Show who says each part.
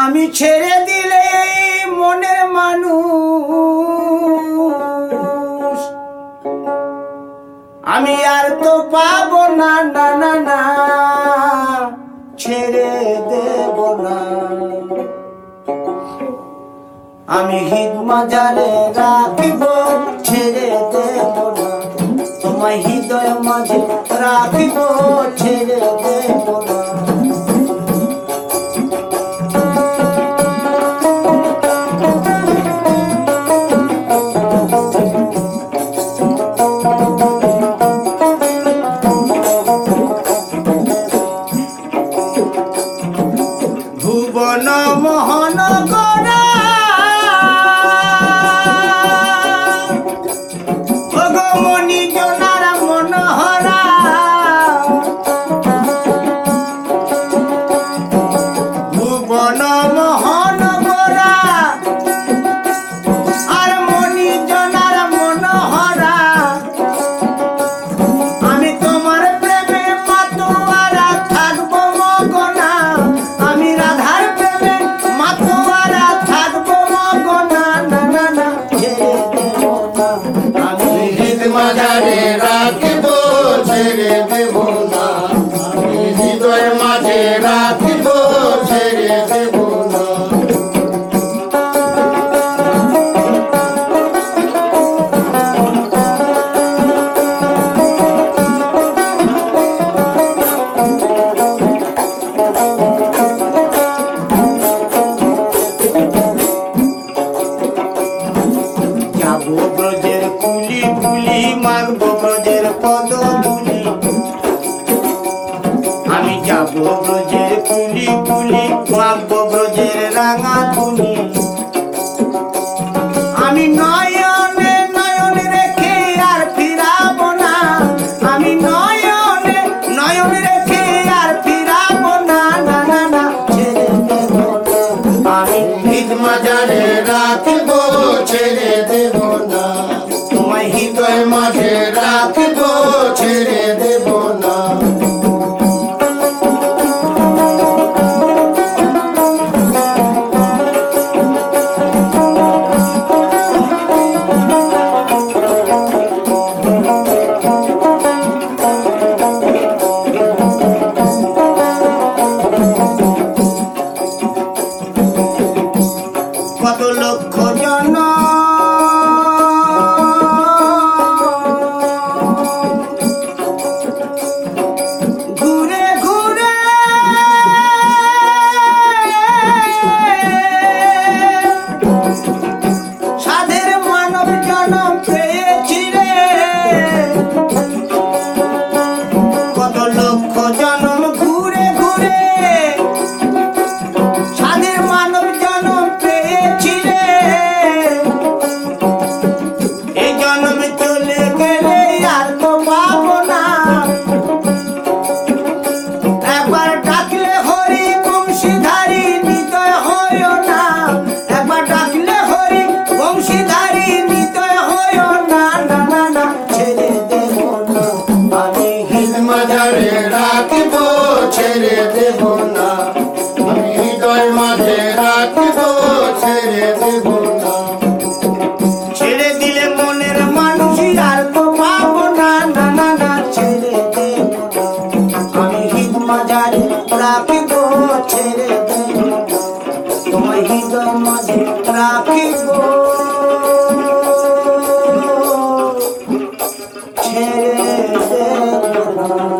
Speaker 1: আমি ছেড়ে না, ছেড়ে দেব না। আমি হিদ মাজারে রাখিব, ছেড়ে দেব না। তোমায় হৃদয় মাঝে রাখিব, ছেড়ে দেব না।
Speaker 2: হৃদ মাঝারে রাখিব ছেড়ে দেব না। হৃদয় মাঝে রাখিব ছেড়ে দেব
Speaker 1: যাব ব্রজের কুলি কুলি মাগব ব্রজের রাঙা তুলি ছেড়ে দেব না। আমি হৃদয়
Speaker 2: মাঝে রাখব, ছেড়ে দেব না।
Speaker 1: ছেড়ে দিলে মনের মানুষ আর তো পাব না। না না না, ছেড়ে দেব না। আমি
Speaker 2: হৃদ মাঝারে রাখব, ছেড়ে দেব না। তোমার হৃদয় মাঝে রাখব। ছেড়ে দেব না।